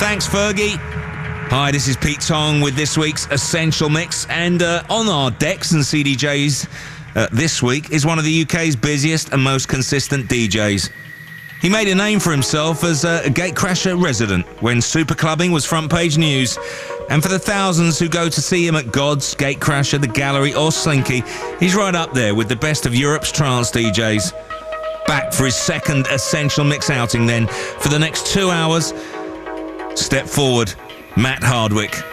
Thanks, Fergie. Hi, this is Pete Tong with this week's Essential Mix. And uh, on our decks and CDJs uh, this week is one of the UK's busiest and most consistent DJs. He made a name for himself as a gatecrasher resident when super clubbing was front page news. And for the thousands who go to see him at God's, Gatecrasher, The Gallery, or Slinky, he's right up there with the best of Europe's trance DJs. Back for his second Essential Mix outing then. For the next two hours, step forward, Matt Hardwick.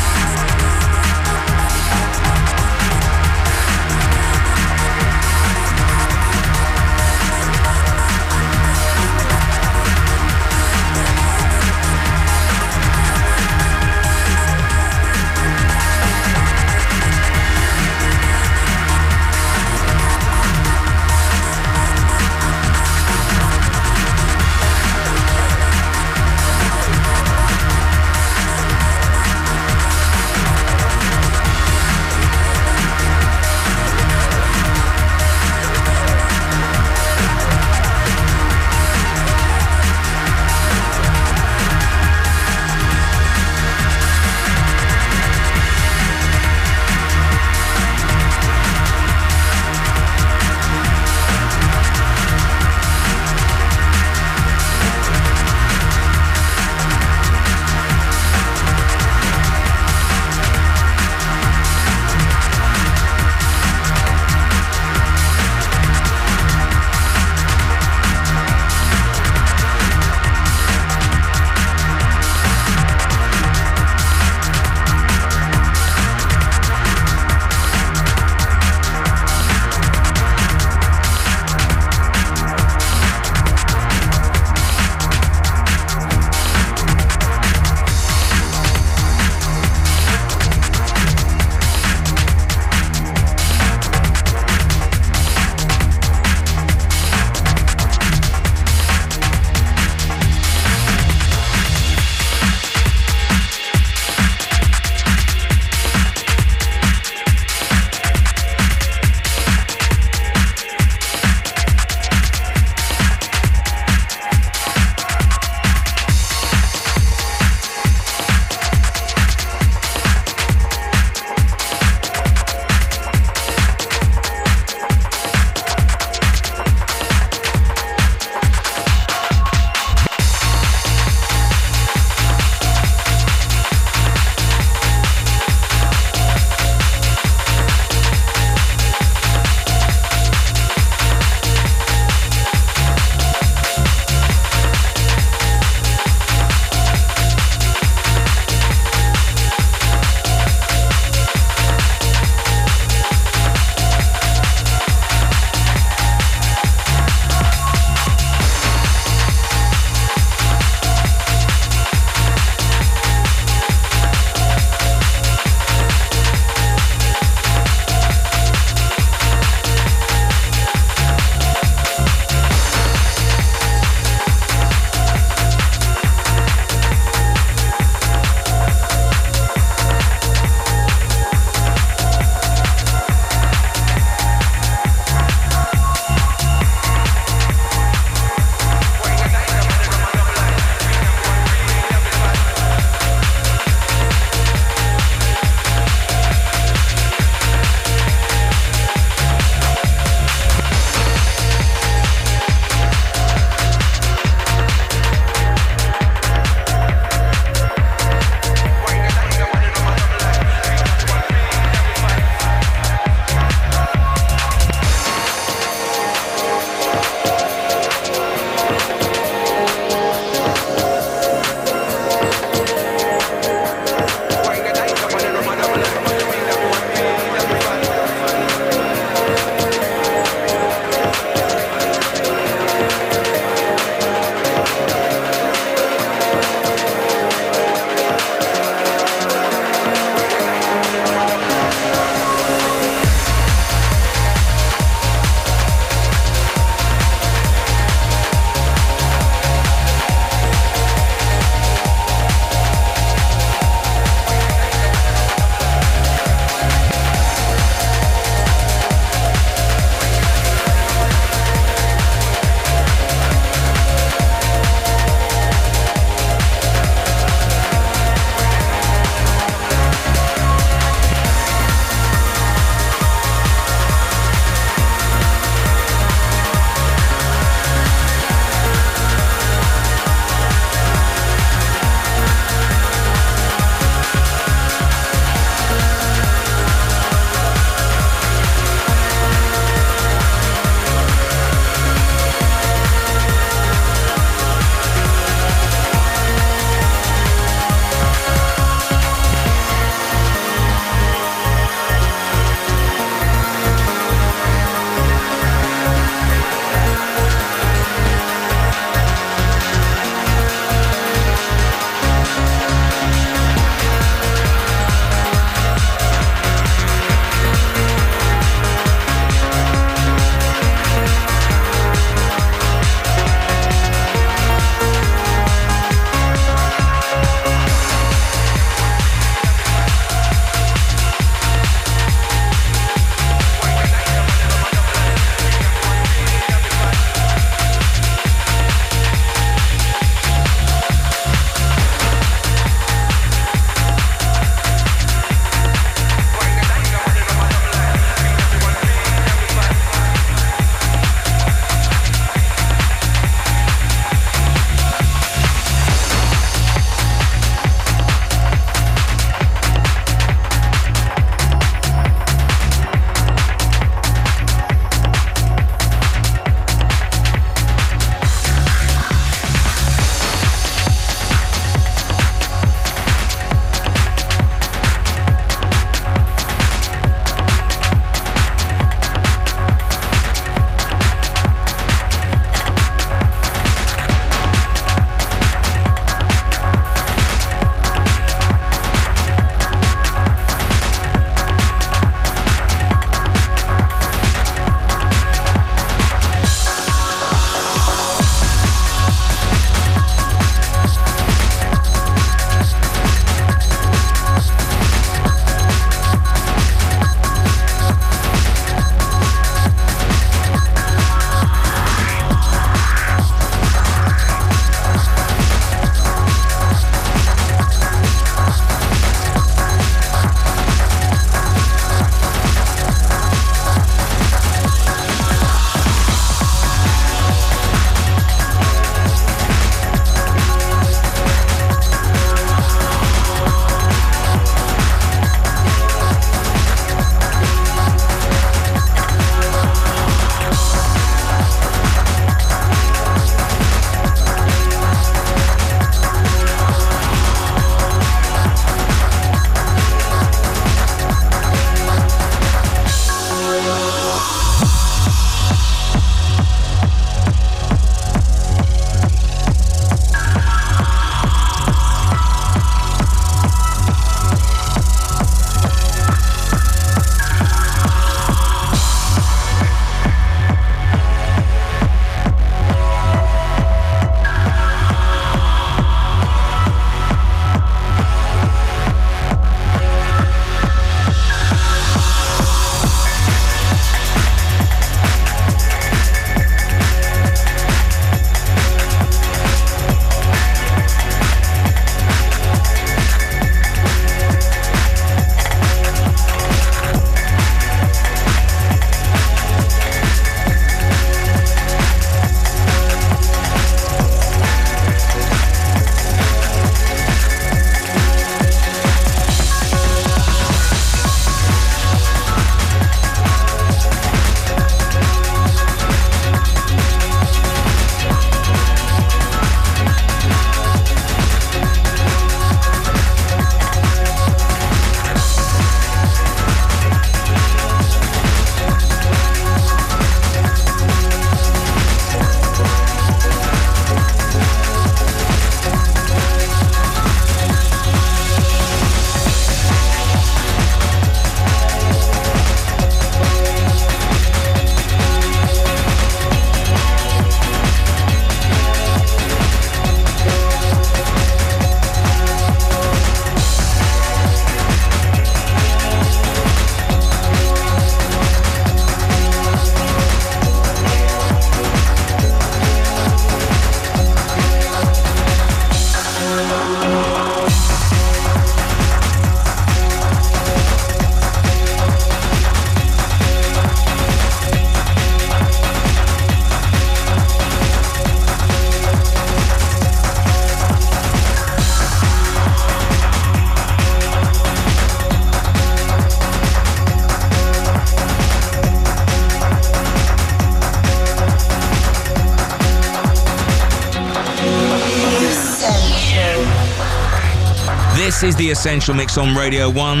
The Essential Mix on Radio 1.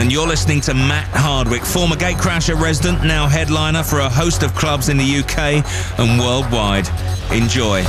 And you're listening to Matt Hardwick, former Gatecrasher resident, now headliner for a host of clubs in the UK and worldwide. Enjoy.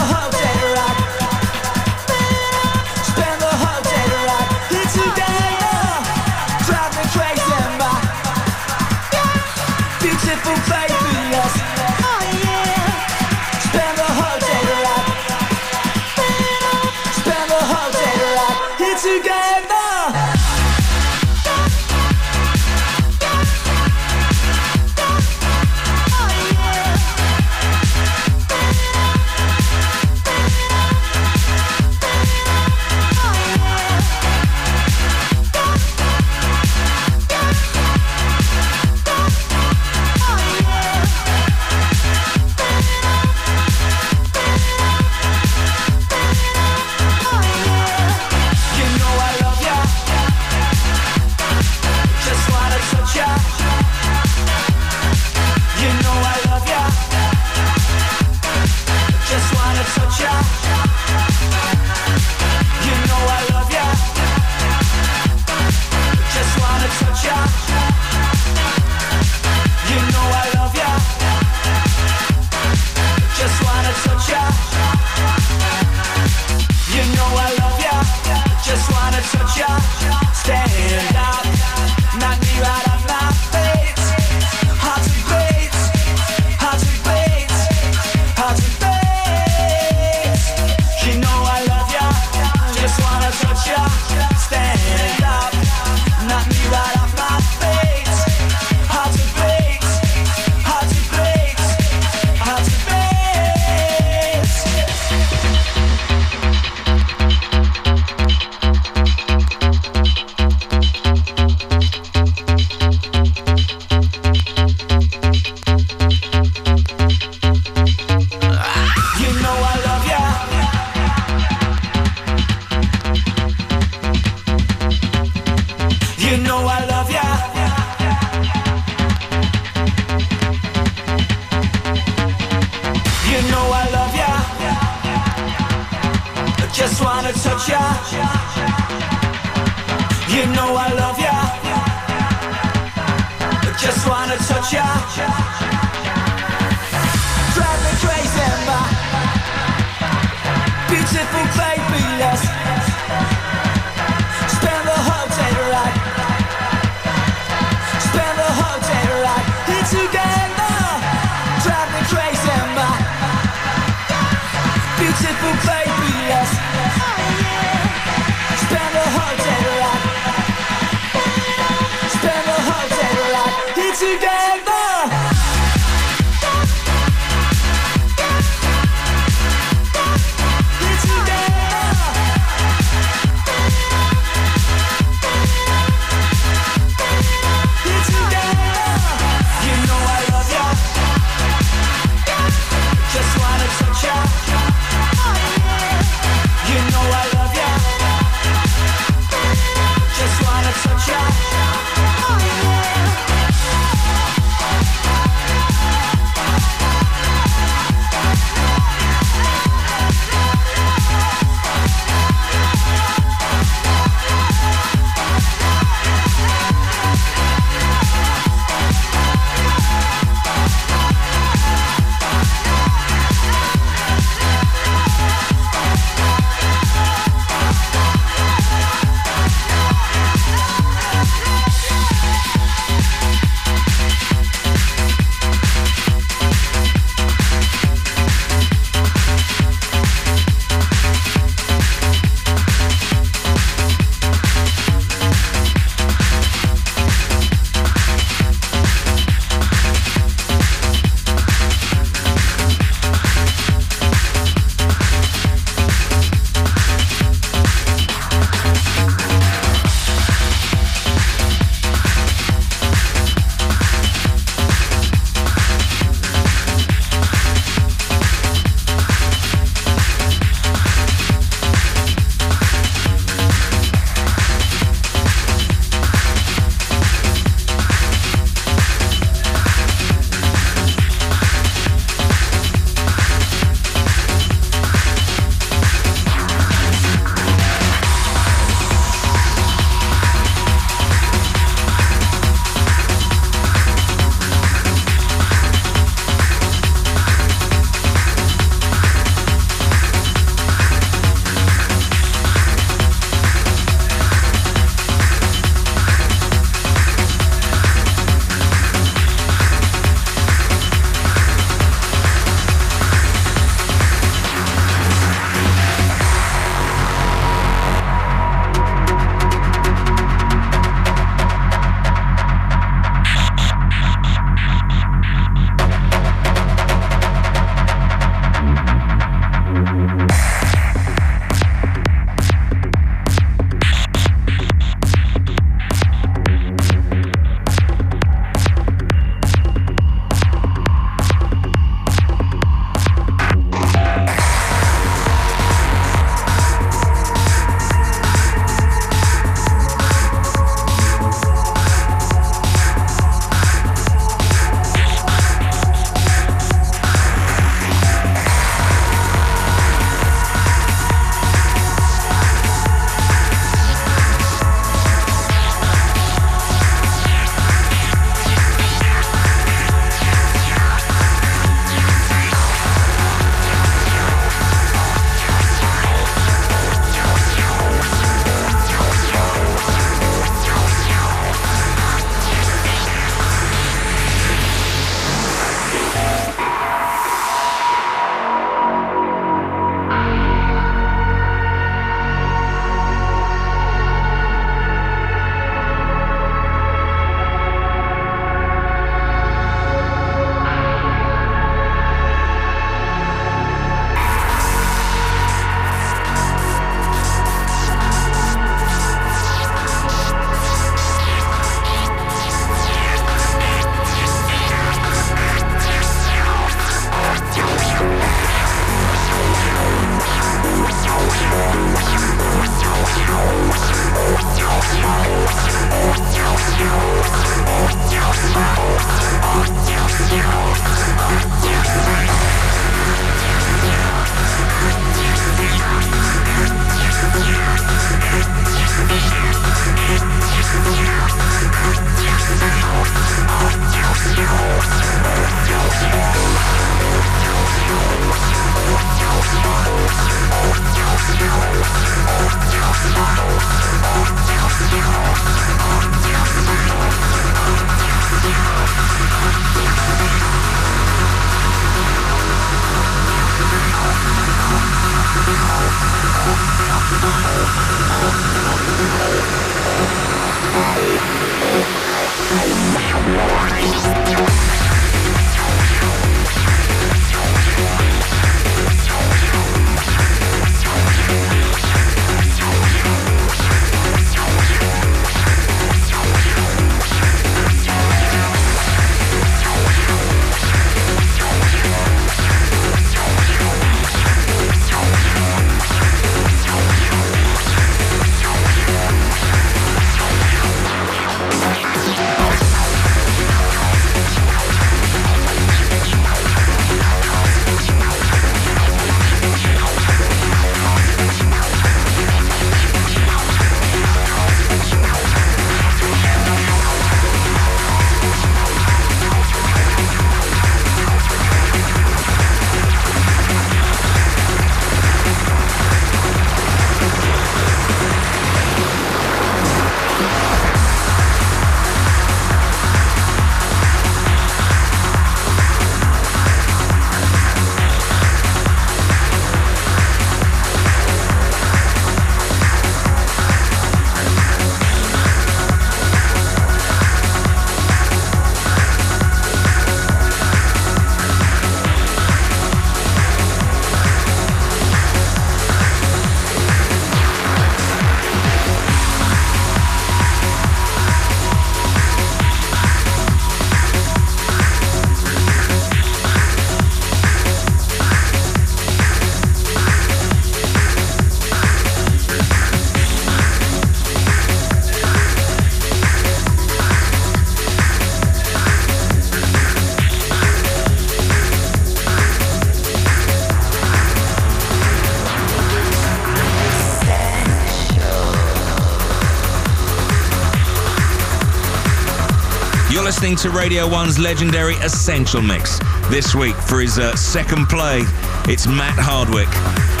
Listening to Radio 1's legendary Essential Mix. This week, for his uh, second play, it's Matt Hardwick.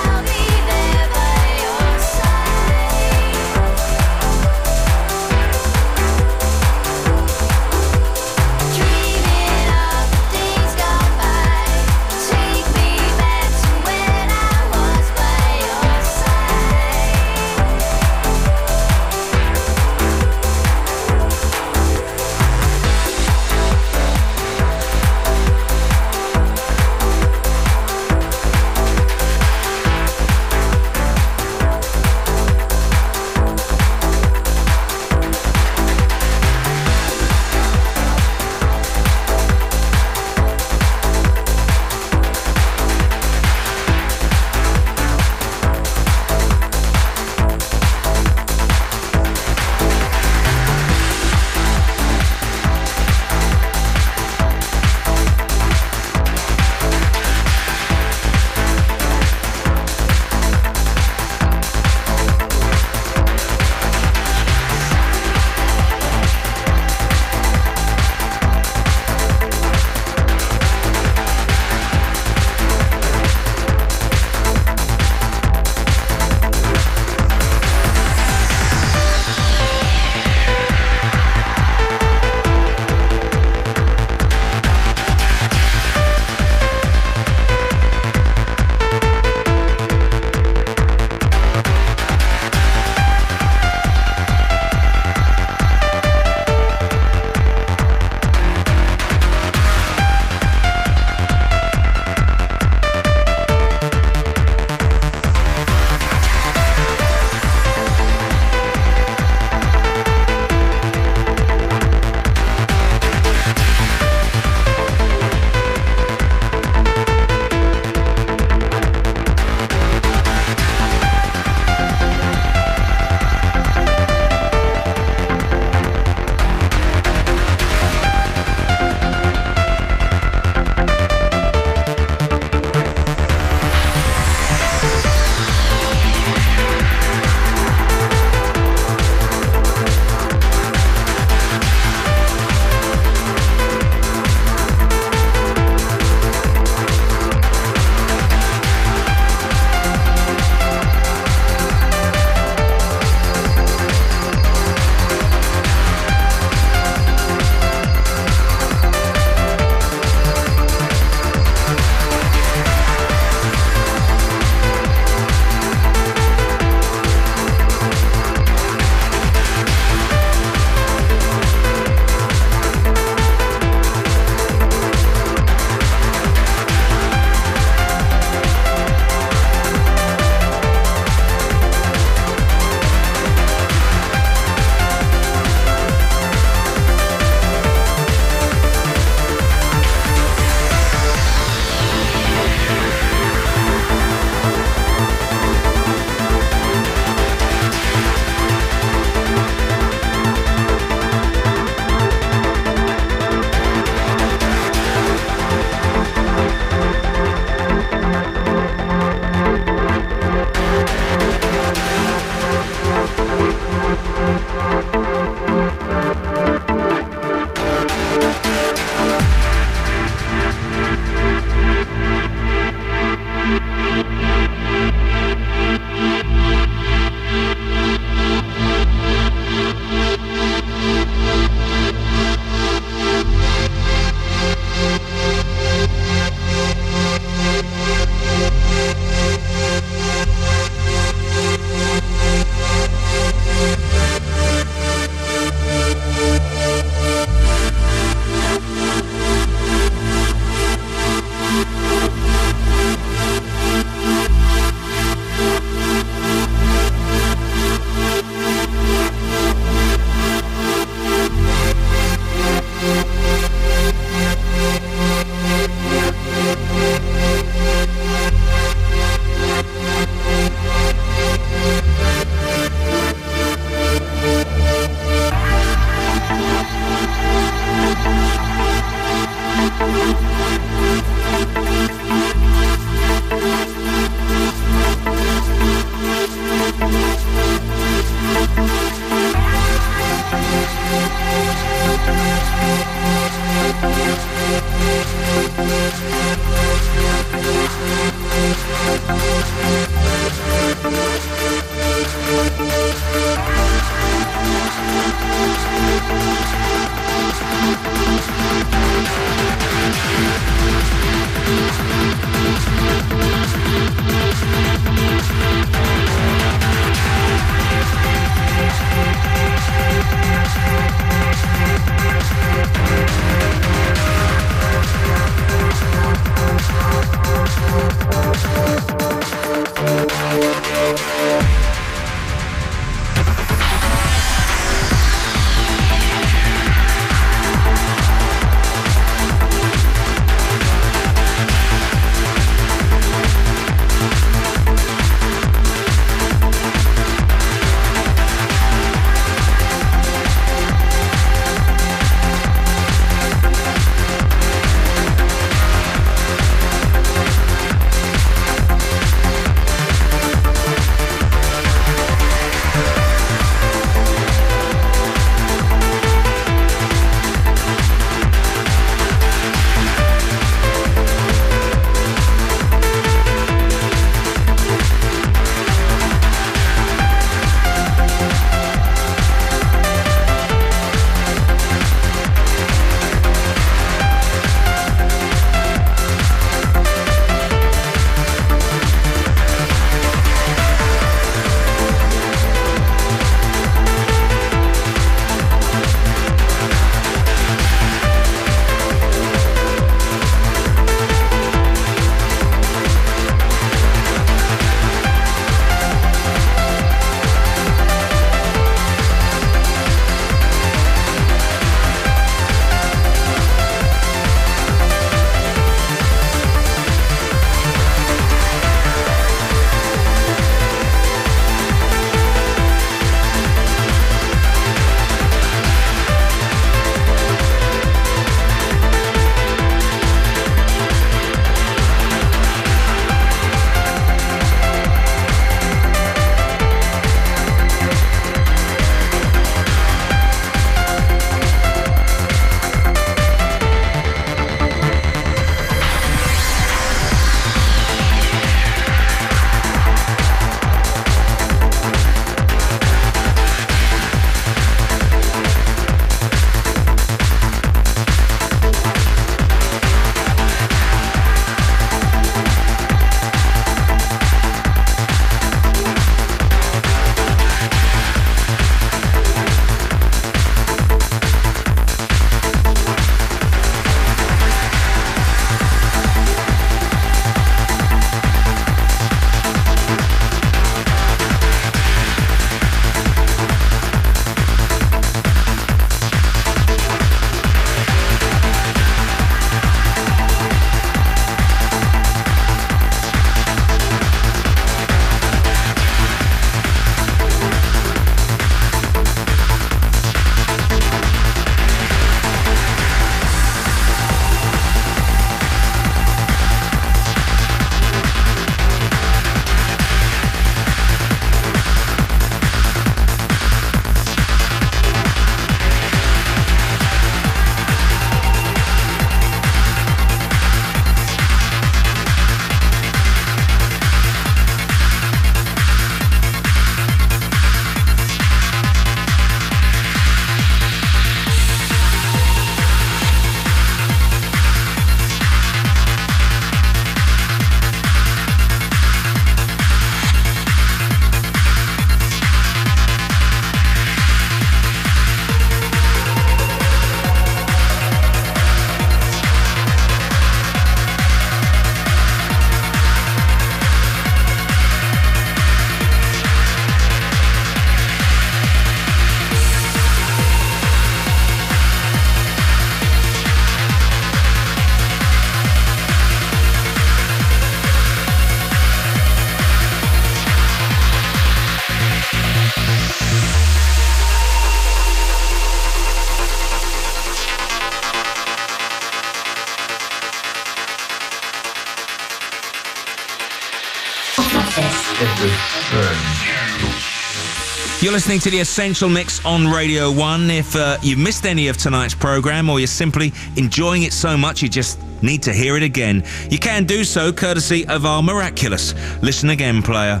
You're listening to the Essential Mix on Radio 1. If uh, you missed any of tonight's program or you're simply enjoying it so much you just need to hear it again, you can do so courtesy of our miraculous Listen Again player.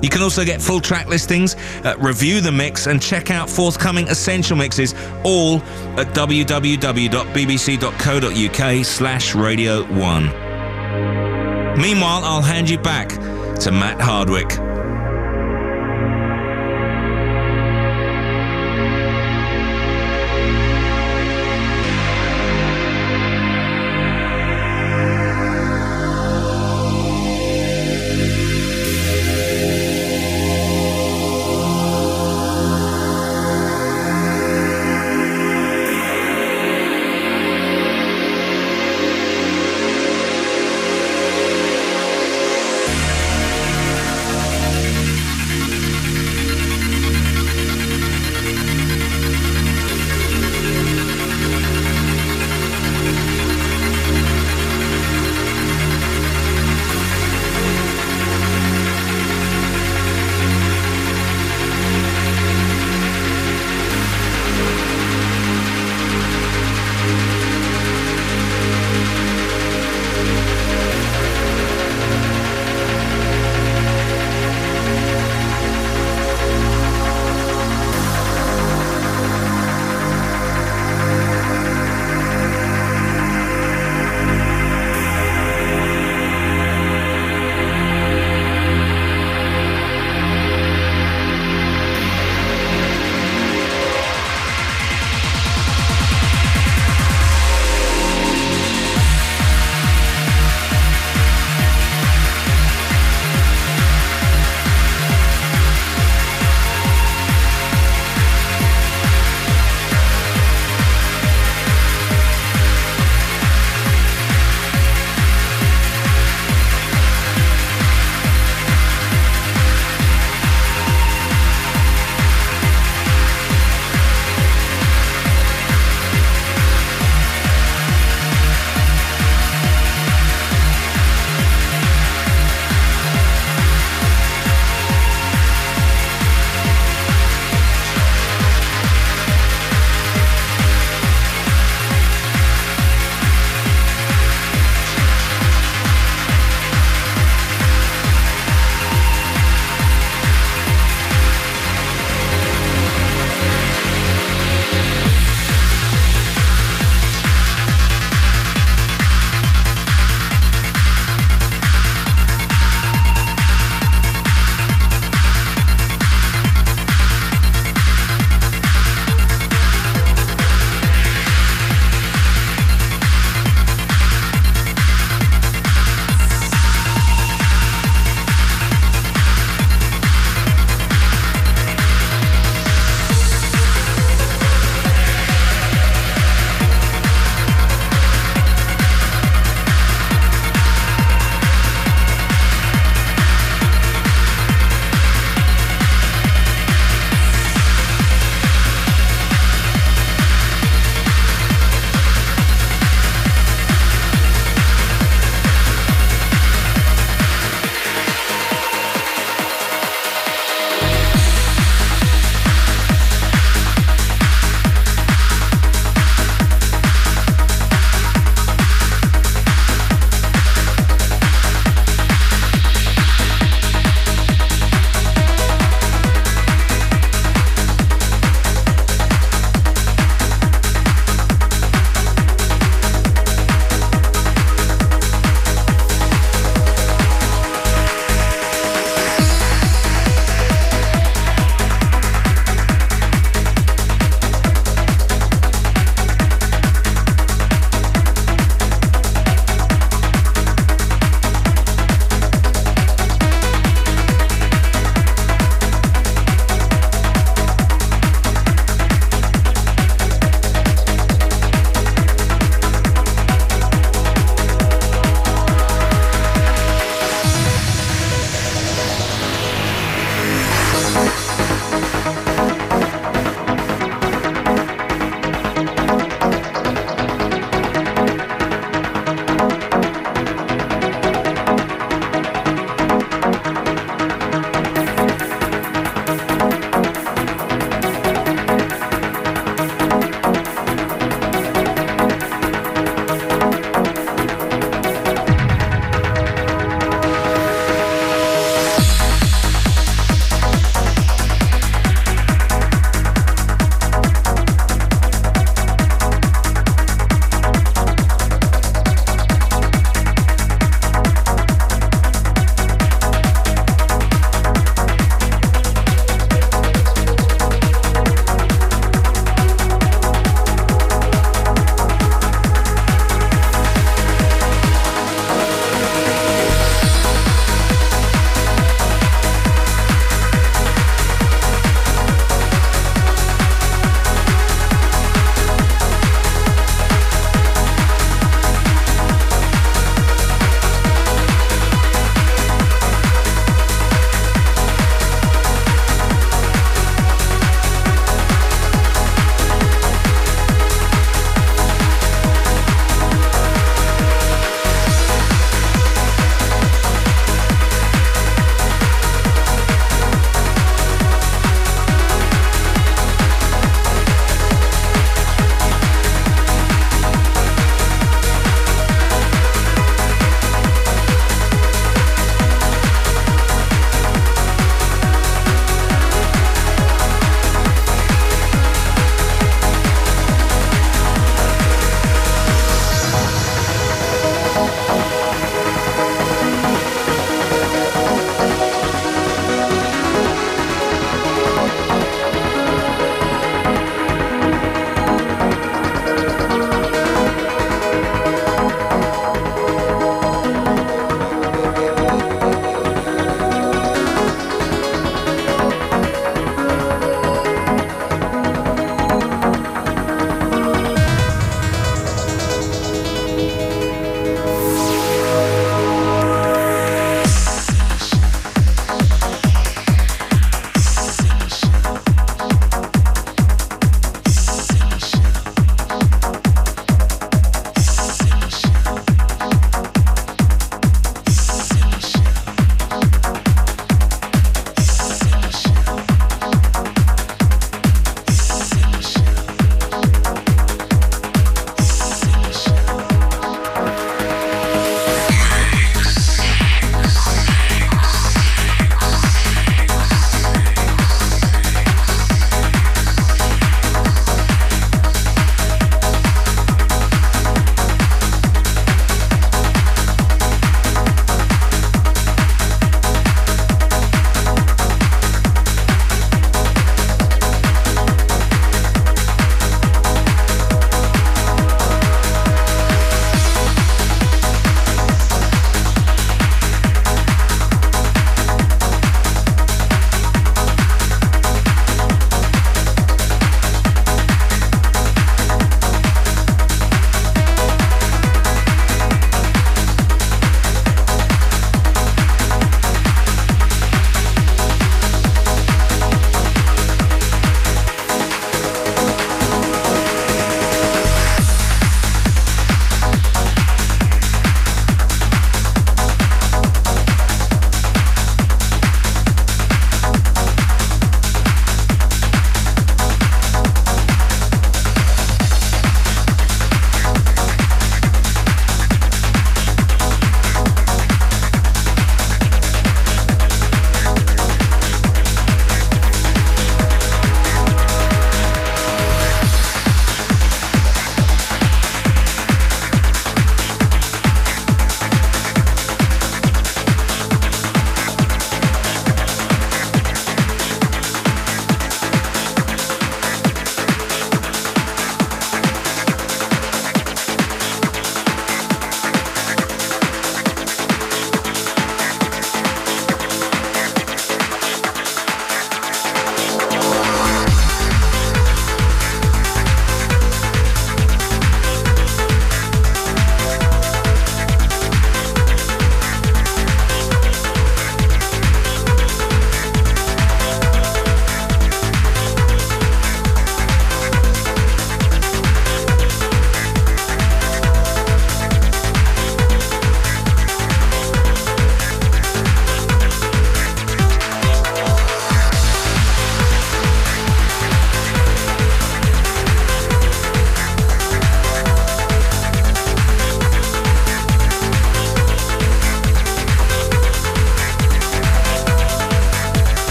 You can also get full track listings, uh, review the mix, and check out forthcoming essential mixes, all at www.bbc.co.uk slash radio 1. Meanwhile, I'll hand you back to Matt Hardwick.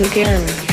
Mix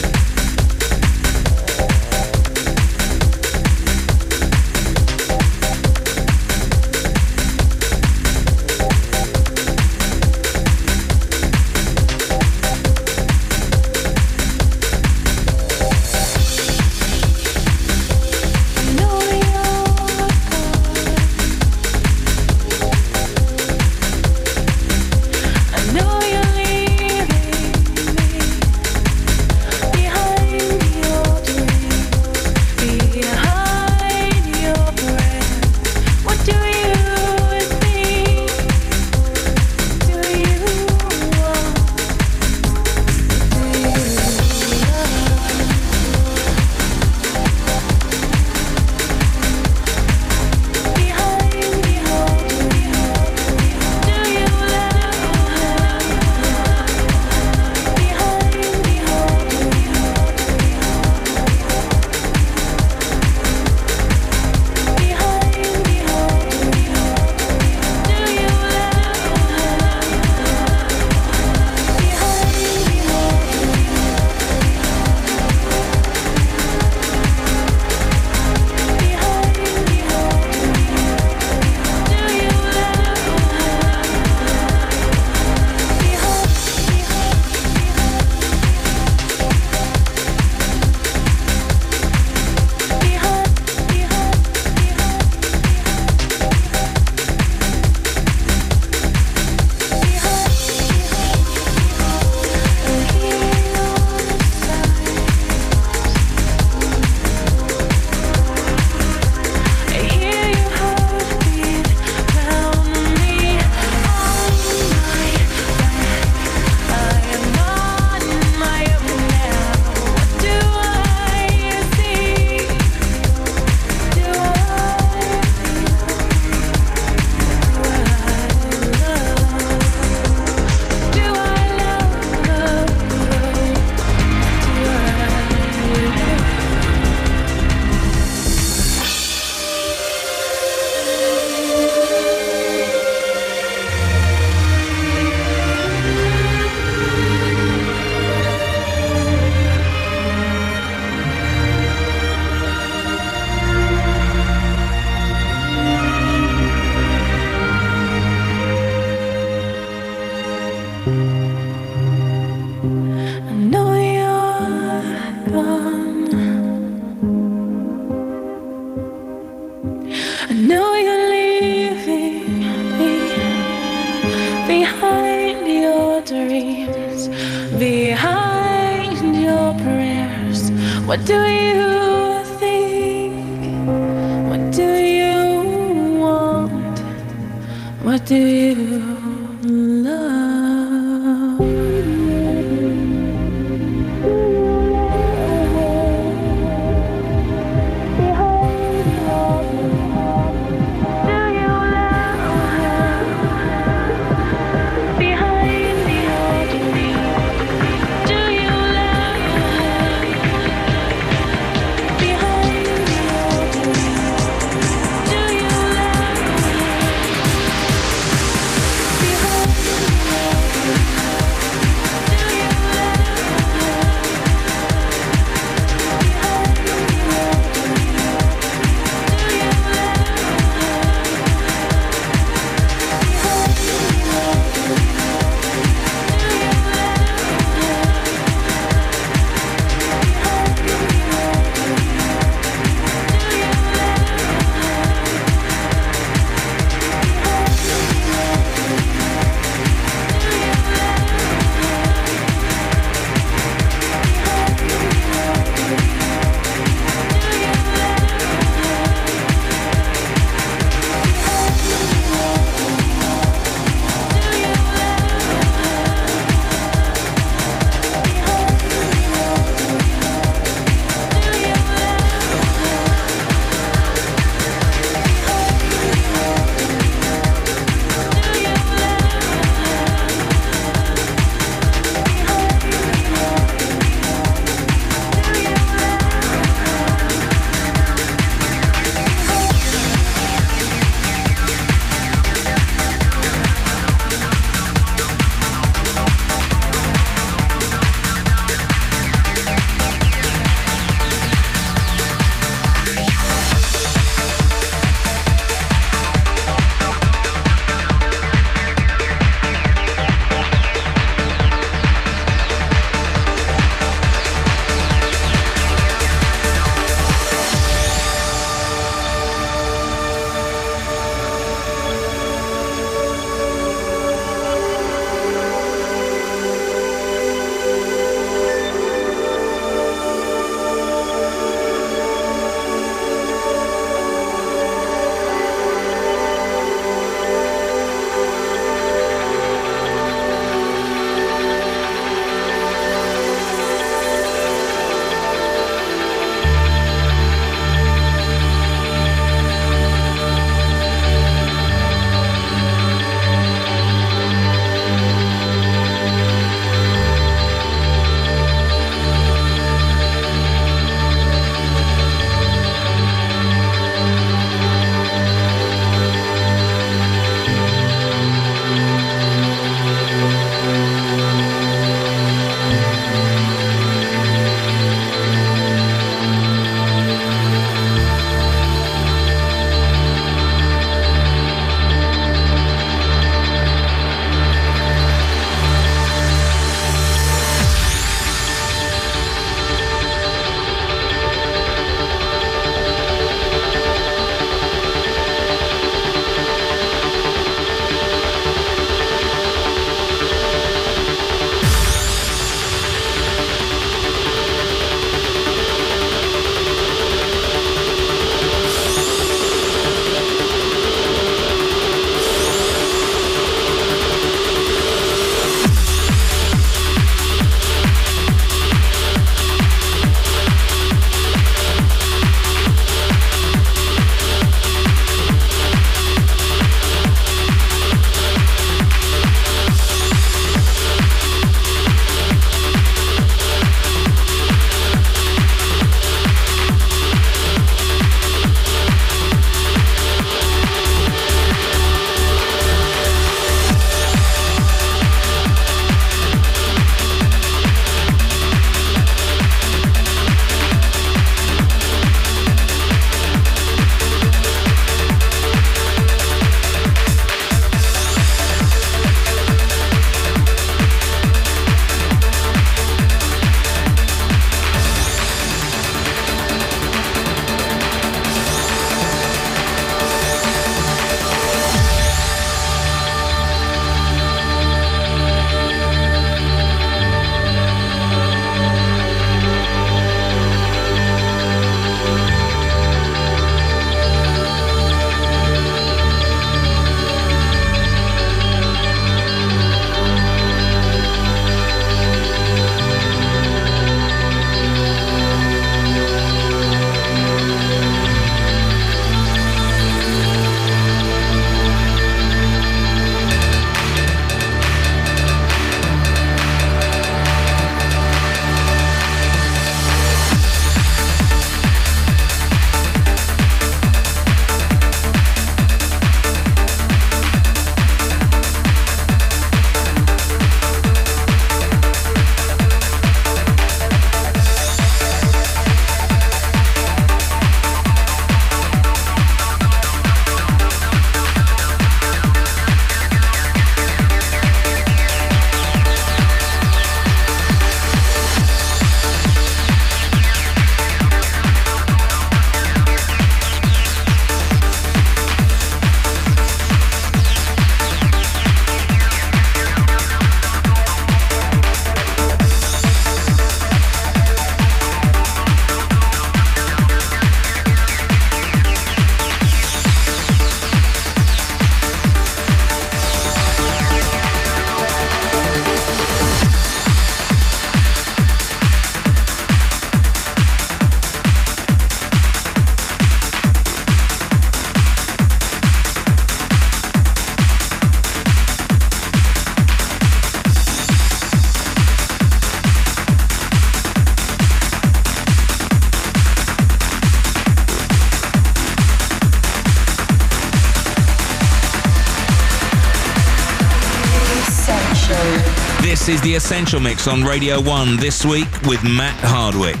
Essential Mix on Radio 1 this week with Matt Hardwick.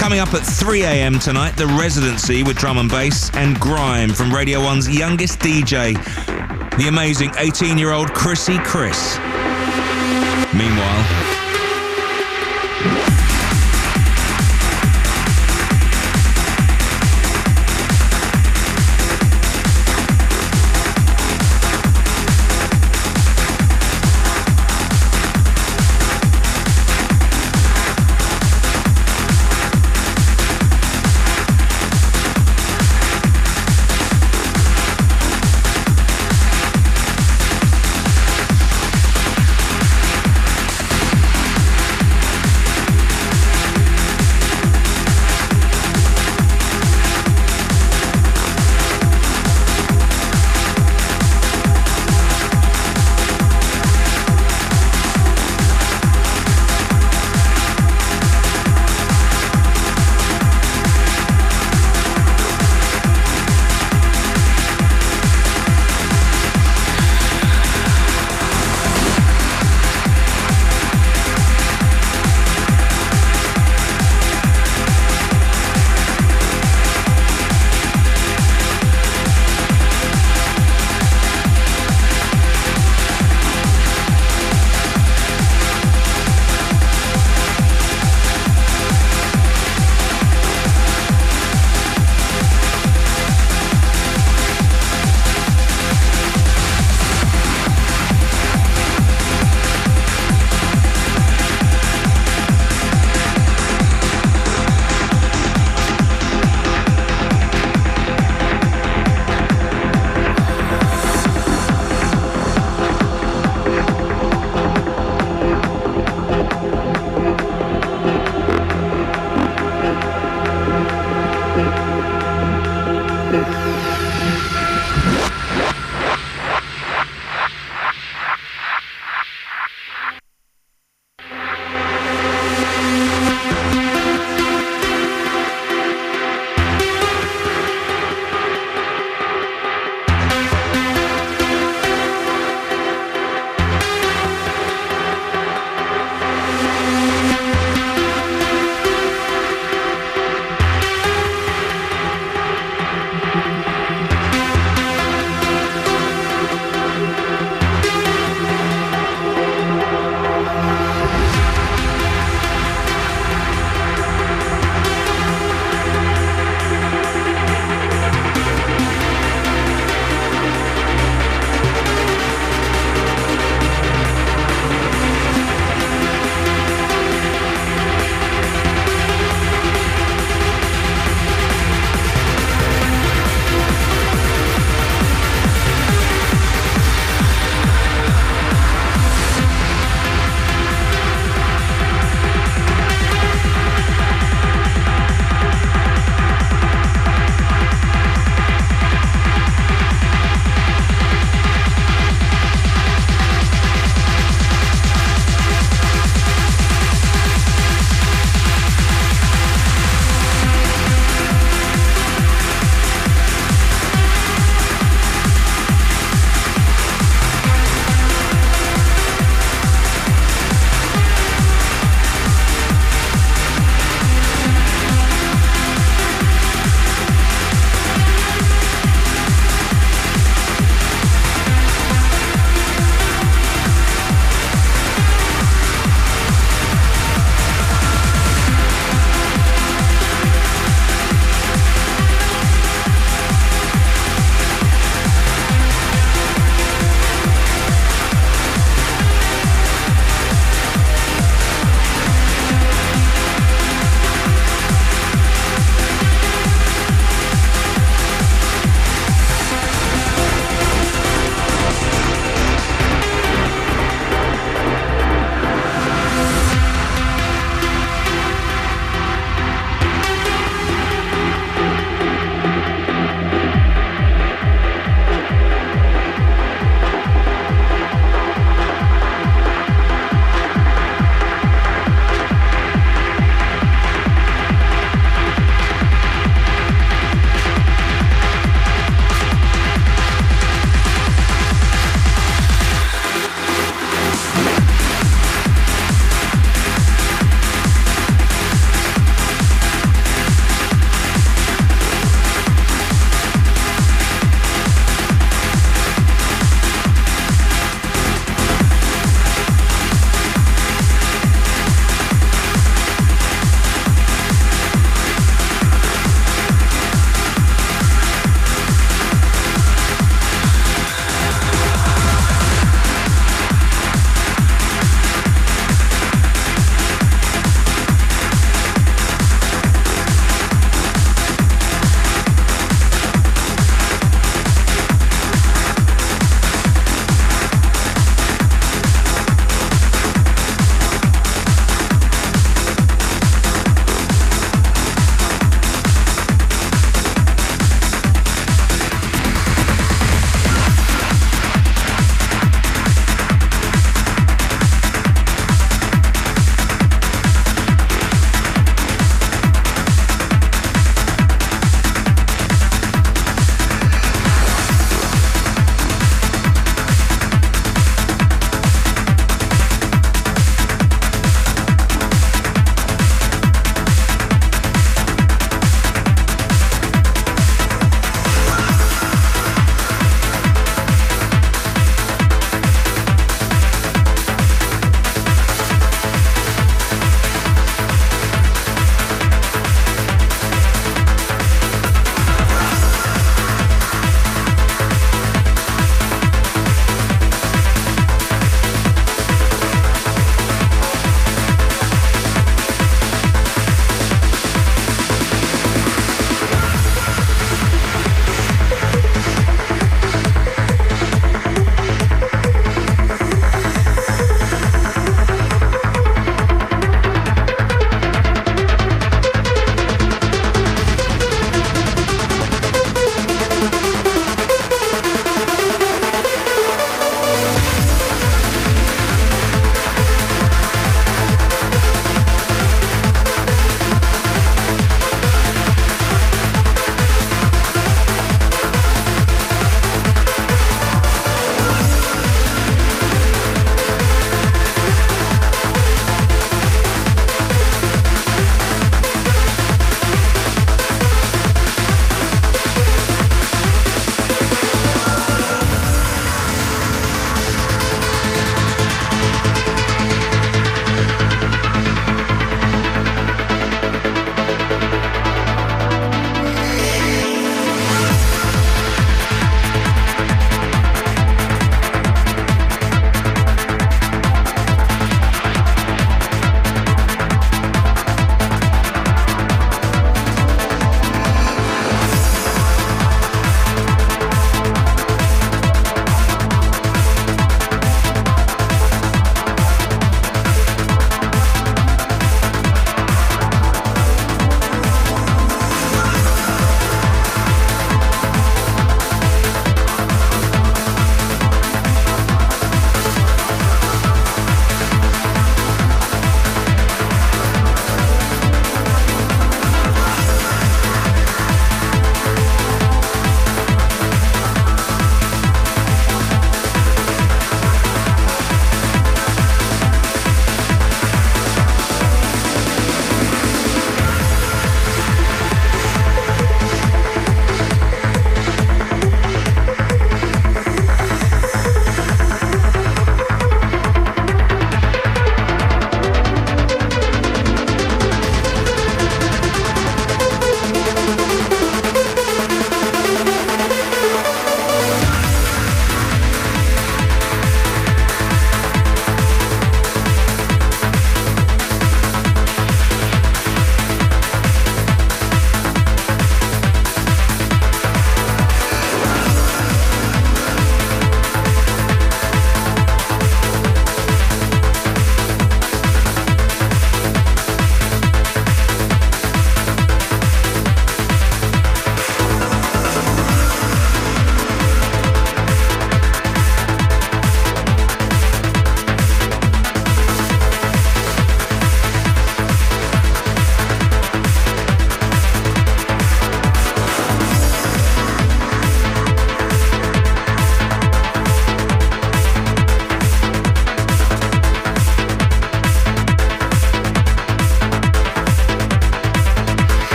Coming up at 3 a.m. tonight, the residency with drum and bass and grime from Radio 1's youngest DJ, the amazing 18 year old Crissy Criss. Meanwhile,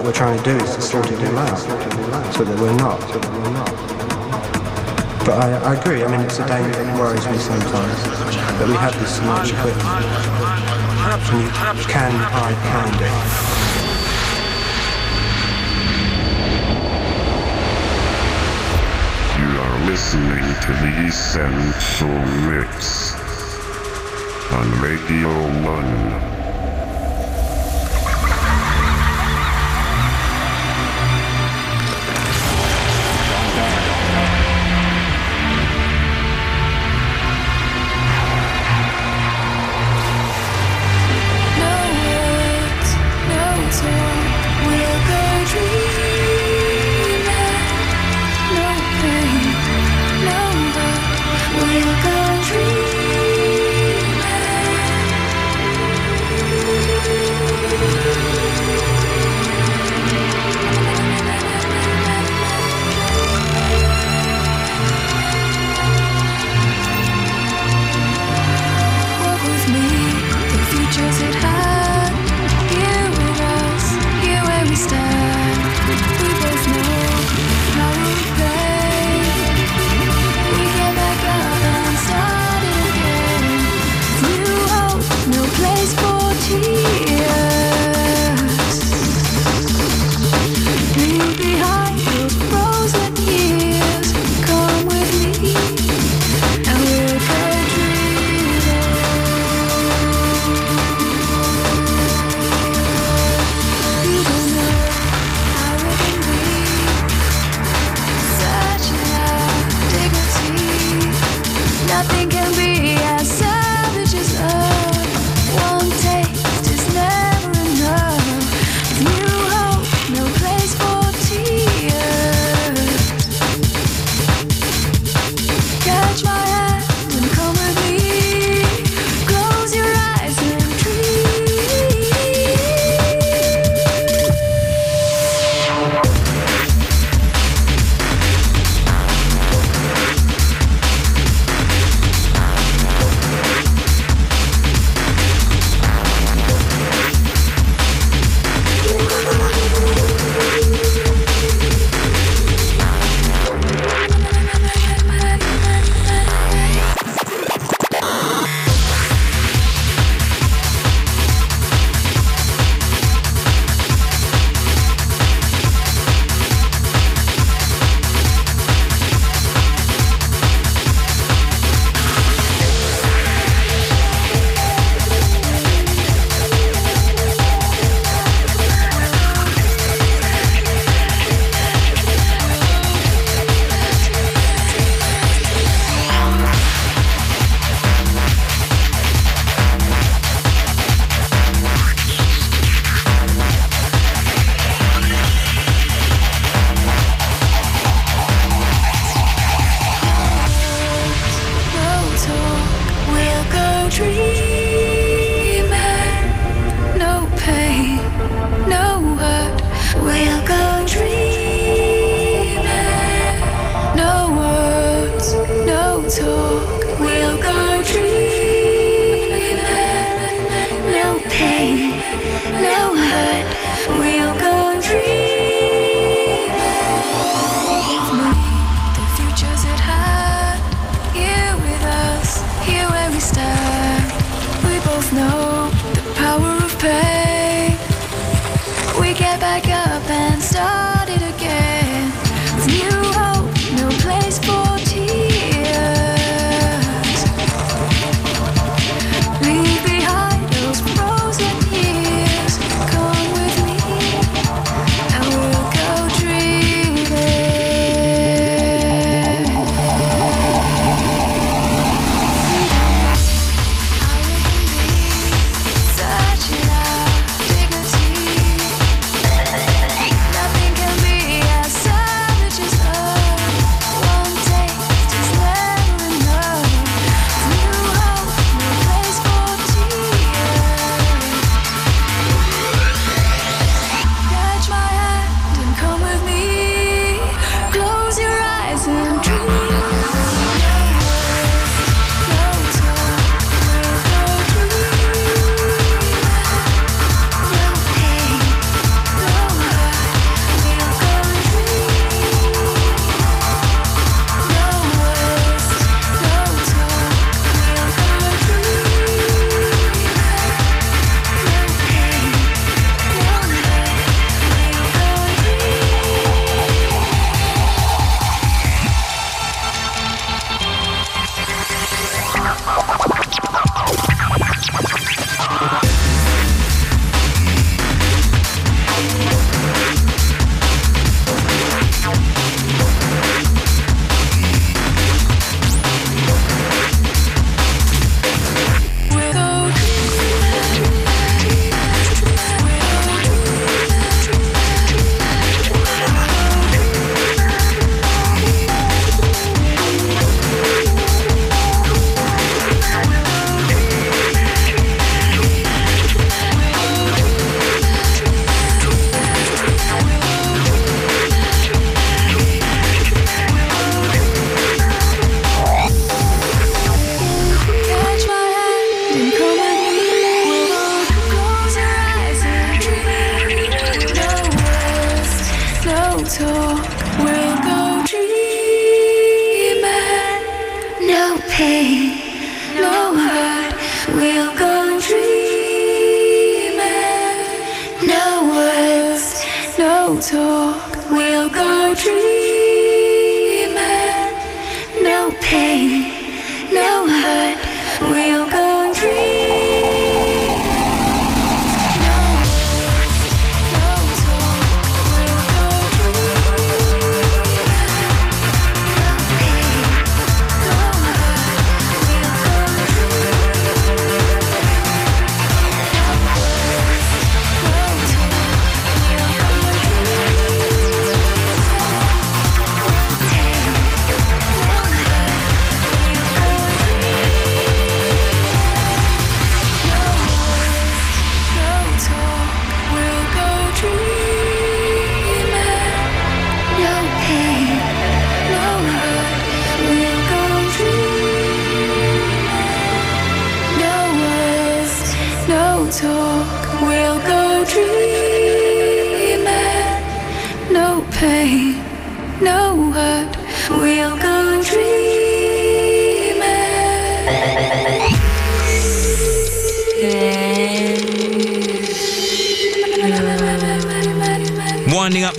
what we're trying to do is to sort it all out so that we're not. But I, I agree, I mean, it's a danger that worries me sometimes that we have this much equipment. And you can hide behind it. listening to the Essential Mix on Radio 1.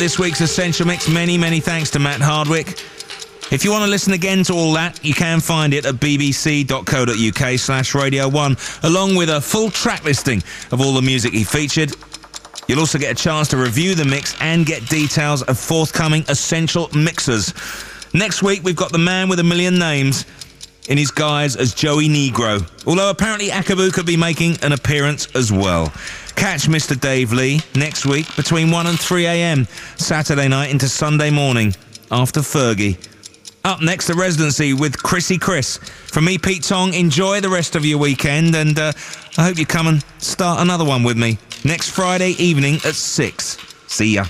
This week's Essential Mix, many, many thanks to Matt Hardwick. If you want to listen again to all that, you can find it at bbc.co.uk slash Radio 1, along with a full track listing of all the music he featured. You'll also get a chance to review the mix and get details of forthcoming Essential Mixers. Next week, we've got the man with a million names in his guise as Joey Negro, although apparently Akabu could be making an appearance as well. Catch Mr. Dave Lee next week between 1 and 3 a.m. Saturday night into Sunday morning after Fergie. Up next, the residency with Crissy Criss. From me, Pete Tong, enjoy the rest of your weekend and uh, I hope you come and start another one with me next Friday evening at 6. See ya.